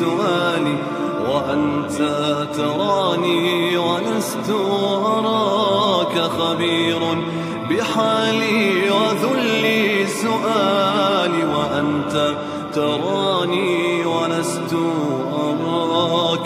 سؤالي وأنت تراني ولست أراك خبير. بحالي وذلي سؤالي وأنت تراني ولست أراك